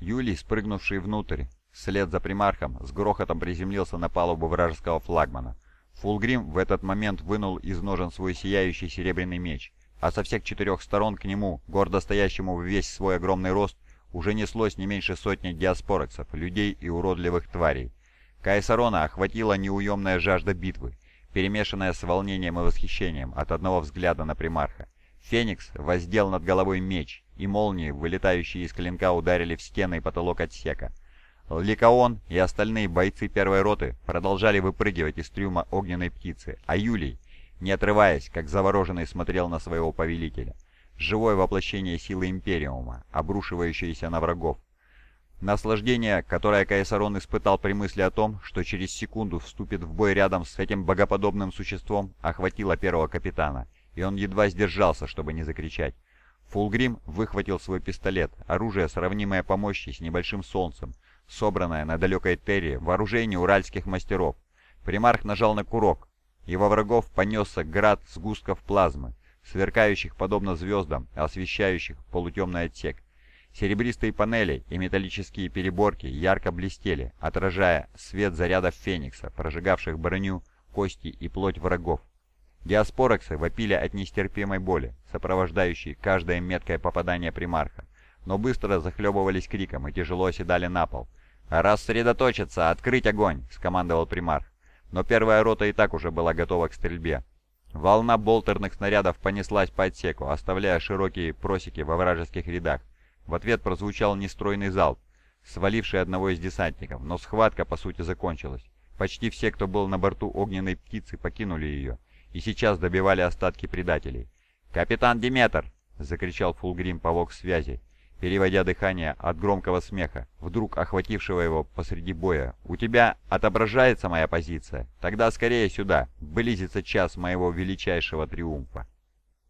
Юлий, спрыгнувший внутрь, вслед за примархом, с грохотом приземлился на палубу вражеского флагмана. Фулгрим в этот момент вынул из ножен свой сияющий серебряный меч, а со всех четырех сторон к нему, гордо стоящему в весь свой огромный рост, уже неслось не меньше сотни диаспорексов, людей и уродливых тварей. Кайсарона охватила неуемная жажда битвы, перемешанная с волнением и восхищением от одного взгляда на примарха. Феникс воздел над головой меч, и молнии, вылетающие из клинка, ударили в стены и потолок отсека. Ликаон и остальные бойцы первой роты продолжали выпрыгивать из трюма огненной птицы, а Юлий, не отрываясь, как завороженный, смотрел на своего повелителя. Живое воплощение силы Империума, обрушивающееся на врагов. Наслаждение, которое Каесарон испытал при мысли о том, что через секунду вступит в бой рядом с этим богоподобным существом, охватило первого капитана — и он едва сдержался, чтобы не закричать. Фулгрим выхватил свой пистолет, оружие, сравнимое по мощи с небольшим солнцем, собранное на далекой Терри, вооружение уральских мастеров. Примарх нажал на курок, и во врагов понесся град сгустков плазмы, сверкающих подобно звездам, освещающих полутемный отсек. Серебристые панели и металлические переборки ярко блестели, отражая свет зарядов Феникса, прожигавших броню, кости и плоть врагов. Диаспорексы вопили от нестерпимой боли, сопровождающей каждое меткое попадание примарха, но быстро захлебывались криком и тяжело оседали на пол. «Рассредоточиться! Открыть огонь!» — скомандовал примарх. Но первая рота и так уже была готова к стрельбе. Волна болтерных снарядов понеслась по отсеку, оставляя широкие просеки во вражеских рядах. В ответ прозвучал нестройный залп, сваливший одного из десантников, но схватка по сути закончилась. Почти все, кто был на борту огненной птицы, покинули ее и сейчас добивали остатки предателей. «Капитан Диметр!» — закричал Фулгрим по вокс-связи, переводя дыхание от громкого смеха, вдруг охватившего его посреди боя. «У тебя отображается моя позиция? Тогда скорее сюда, близится час моего величайшего триумфа!»